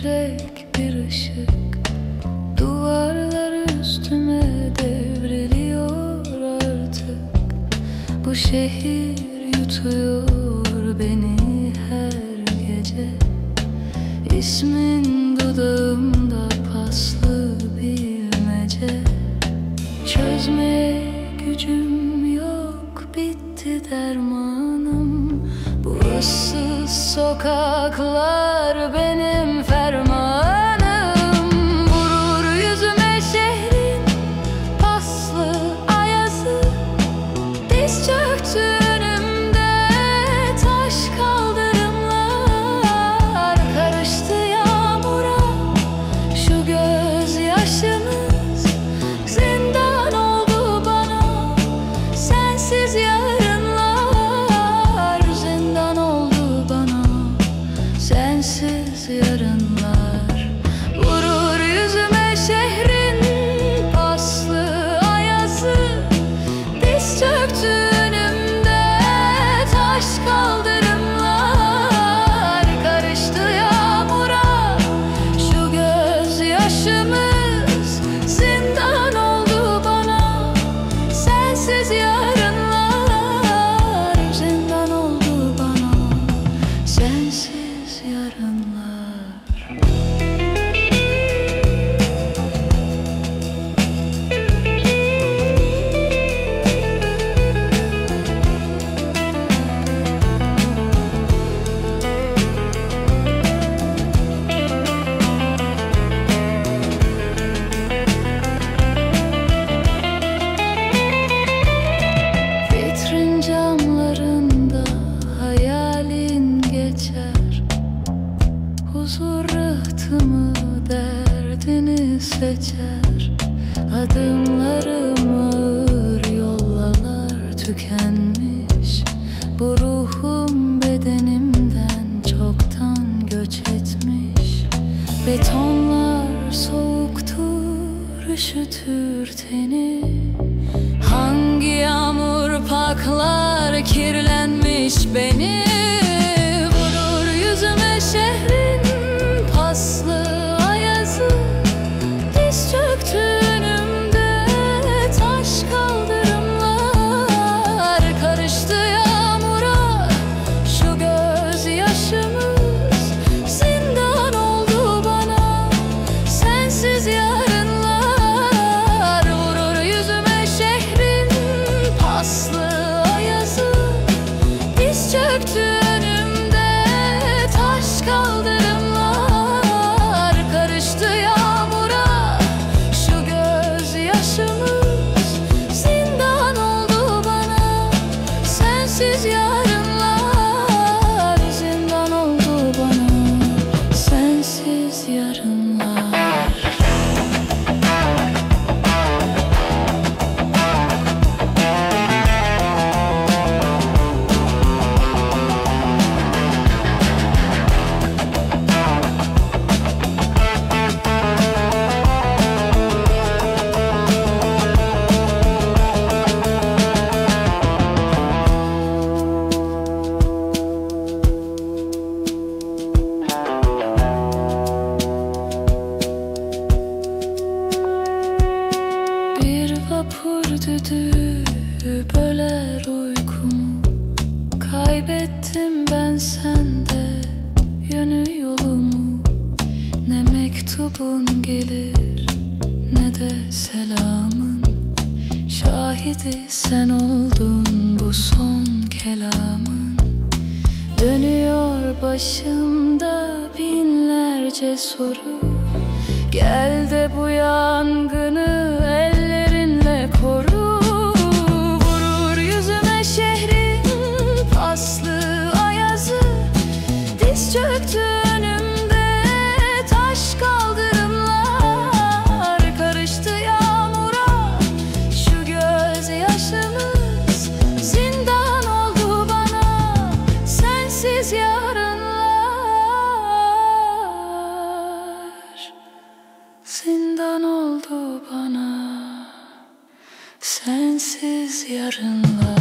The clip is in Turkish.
titrek bir ışık Duvarlar üstüme devriliyor artık. Bu şehir yutuyor beni her gece. İsmin dudağımda paslı bilmece. Çözmeye gücüm yok bitti dermanım. Bu ıssız sokaklar 就 yarınlar seçer Adımlarım ağır yollalar tükenmiş. Bu ruhum bedenimden çoktan göç etmiş. Betonlar soğuktur, üşütür teni. Hangi yağmur paklar kirlenmiş beni vapur düdüğü böler uykumu. Kaybettim ben sende yönü yolumu. Ne mektubun gelir ne de selamın. Şahidi sen oldun bu son kelamın. Dönüyor başımda binlerce soru. Gel de bu yangını yarınlar.